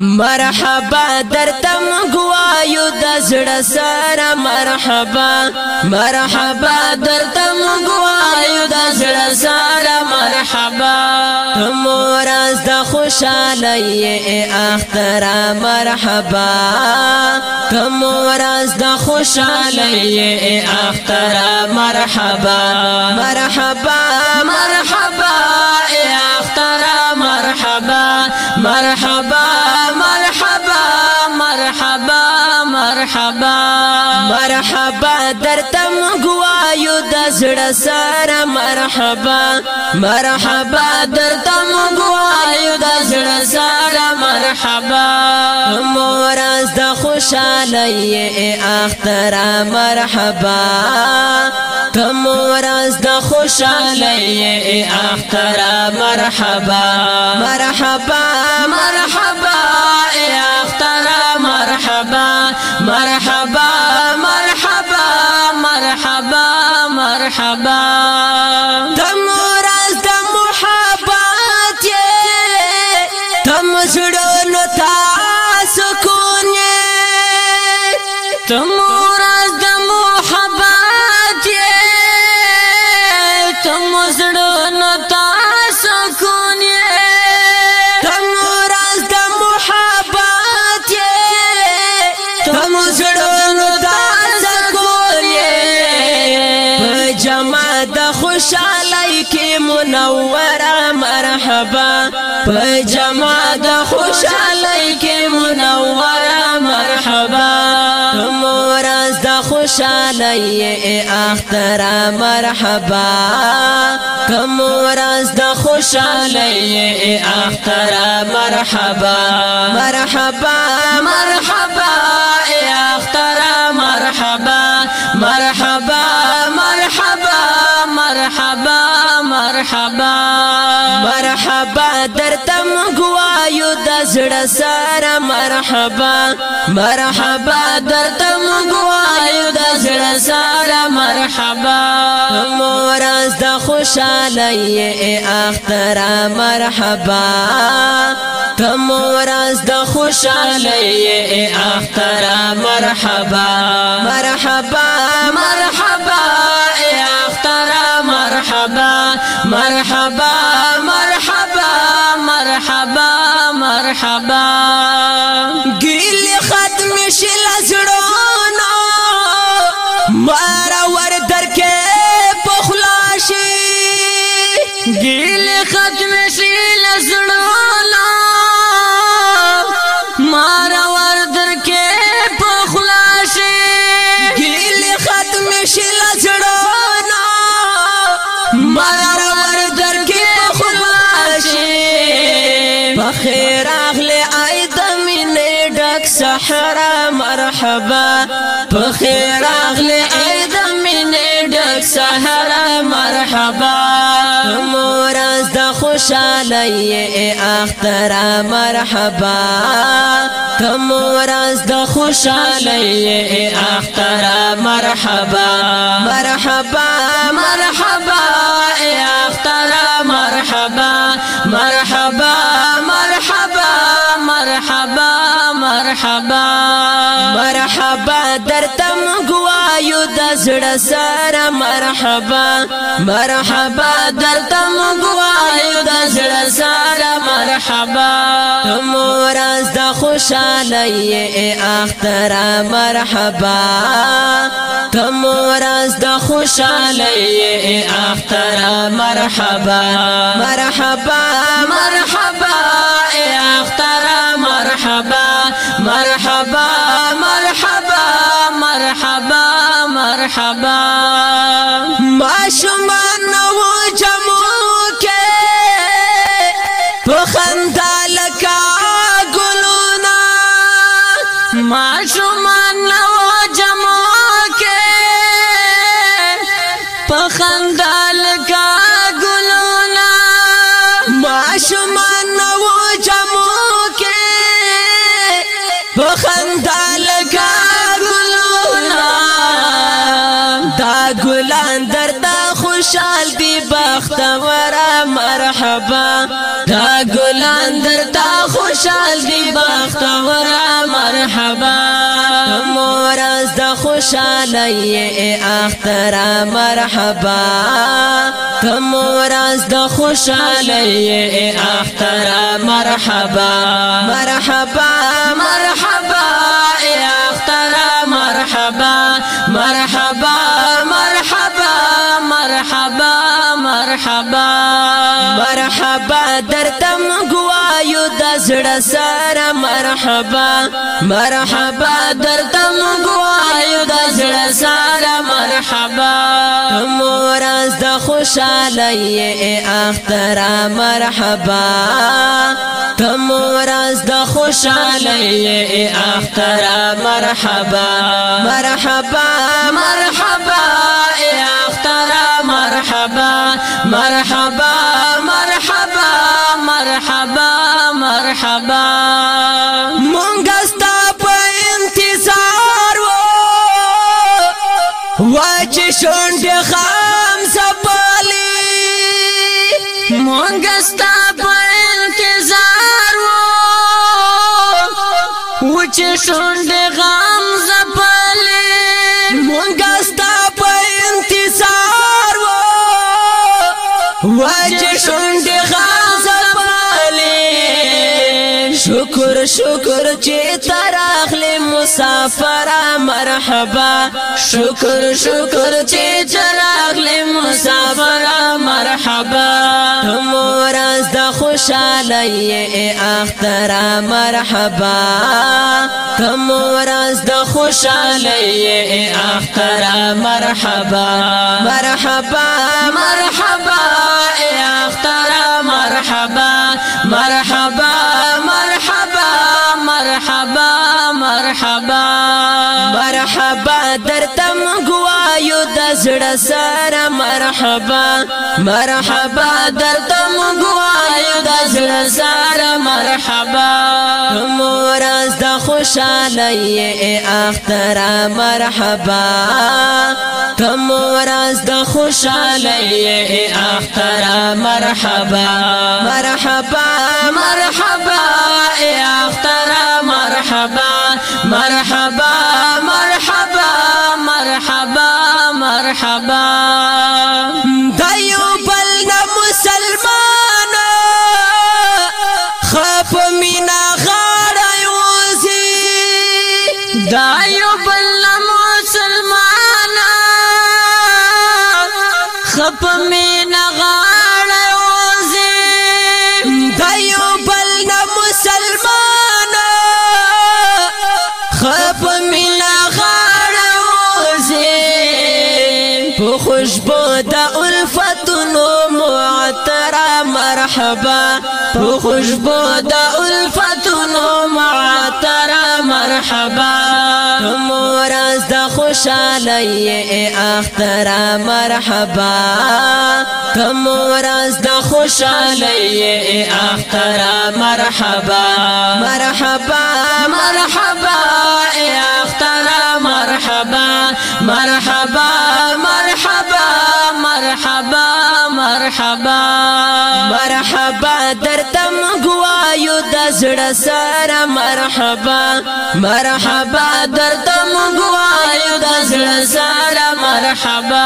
مرحبا درتم گوایو د زړه سره مرحبا مرحبا درتم گوایو د زړه سره مرحبا تمور از د خوشاله اختر مرحبا تمور از د خوشاله اختر مرحبا مرحبا مرحبا مرحبا درته مونږ وایو د زړه سره مرحبا مورز د خوشالۍ اختر مرحبا تمورز د خوشالۍ اختر مرحبا مرحبا مرحبا تم زړه نتا سکون یې تم راز د محبت یې تم زړه نتا سکون یې جما د خوشالۍ کې منوره مرحبا په جما د خوشالۍ خوشالۍ اختر مرحبا کوم ورځ د خوشالۍ اختر مرحبا مرحبا مرحبا اختر مرحبا مرحبا مرحبا مرحبا مرحبا مرحبا درتم غوايو د زړه سره مرحبا مرحبا درتم خوشاله ای اختر مرحبا تم ورځ د خوشاله ای اختر مرحبا مرحبا مرحبا ګیل ختم شي لزړولا مار ور در کې په خلاصې ګیل ختم شي لزړولا مار ور در کې په خلاصې په خیر اغله اې دمنه ډک صحرا مرحبا په خیر اغله خوشالی اختر مرحبا تم ورز د خوشالی اختر مرحبا مرحبا مرحبا اختر مرحبا مرحبا مرحبا مرحبا مرحبا مرحبا درتم گوایو د زړه سره مرحبا مرحبا درتم گو مورز دا خوشالی اے اخترا مرحبا تم ورز د خوشالی اے اخترا مرحبا مرحبا مرحبا ما شومان نو جمع کې په خندال کا ګلونا ما شومان نو جمع کې په خندال کا ګلونا دا ګلان درته خوشحال دی بختور مرحبا دا ګلان درته خوشحال دی بختور مرحبا مور از د خوشاله اختر مرحبا تمور از د خوشاله اختر مرحبا مرحبا مرحبا اختر مرحبا مرحبا مرحبا مرحبا مرحبا مرحبا درتم گوایو د زړه مرحبا مرحبا درته موږ وایو د زړه سارا مرحبا مورز د خوشالۍ اختر مرحبا تمورز د خوشالۍ اختر مرحبا مرحبا مرحبا اختر مرحبا مرحبا مو چې شونډې غم زپلې مونږه ستا په انتظار وو وای چې شونډې غم زپلې شکر شکر چې مسافر مرحبا شکر شکر چې چراغلی مسافر مرحبا تمورز د خوشاله اختر مرحبا تمورز د خوشاله اختر مرحبا مرحبا مرحبا در سره مرحبا مرحبا در تم گوایا دزل سره مرحبا مور از د خوشاله ای اختر مرحبا تمور از د خوشاله ای اختر مرحبا مرحبا مرحبا ای اختر مرحبا مرحبا مرحبا دایو بل نه مسلمان خف مینا غړای وځي دایو بل نه مسلمان خف مینا غړای وځي دایو بل نه مسلمان خوشبو د الفتونو معطر مرحبا مورز د خوشالۍ إيه اختر مرحبا تمورز د خوشالۍ إيه اختر مرحبا مرحبا مرحبا إيه اختر مرحبا مرحبا مرحبا مرحبا مرحبا سره مرحبا مرحبا درته موږ وایو د زړه سره مرحبا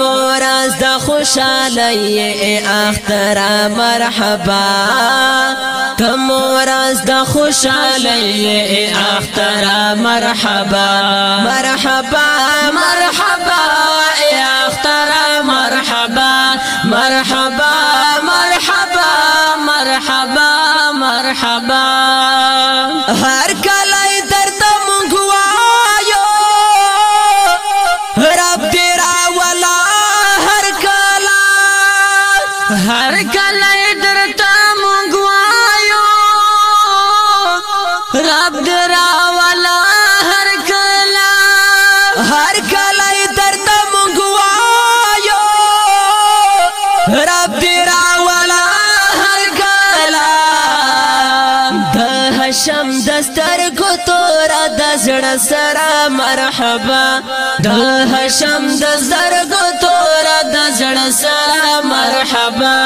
مورز د خوشالۍ اختر مرحبا تمورز د خوشالۍ اختر مرحبا مرحبا مرحبا شم دستر کو تورا د زړه سره مرحبا د هشم د زړ کو تورا د زړه سره مرحبا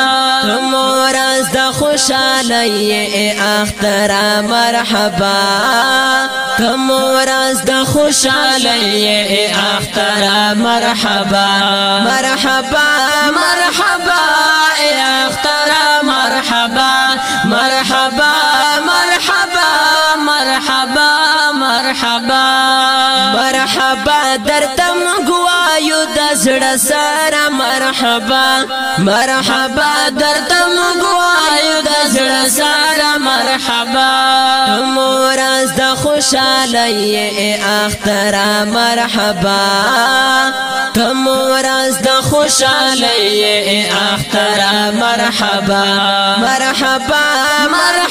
مورز د خوشاله اختر مرحبا مورز د خوشاله اختر مرحبا مرحبا مرحبا اختر یارا مرحبا مرحبا درد مغوایو د زړه سره مرحبا مورز د خوشاله اختر مرحبا تمورز د خوشاله اختر مرحبا مرحبا مرحبا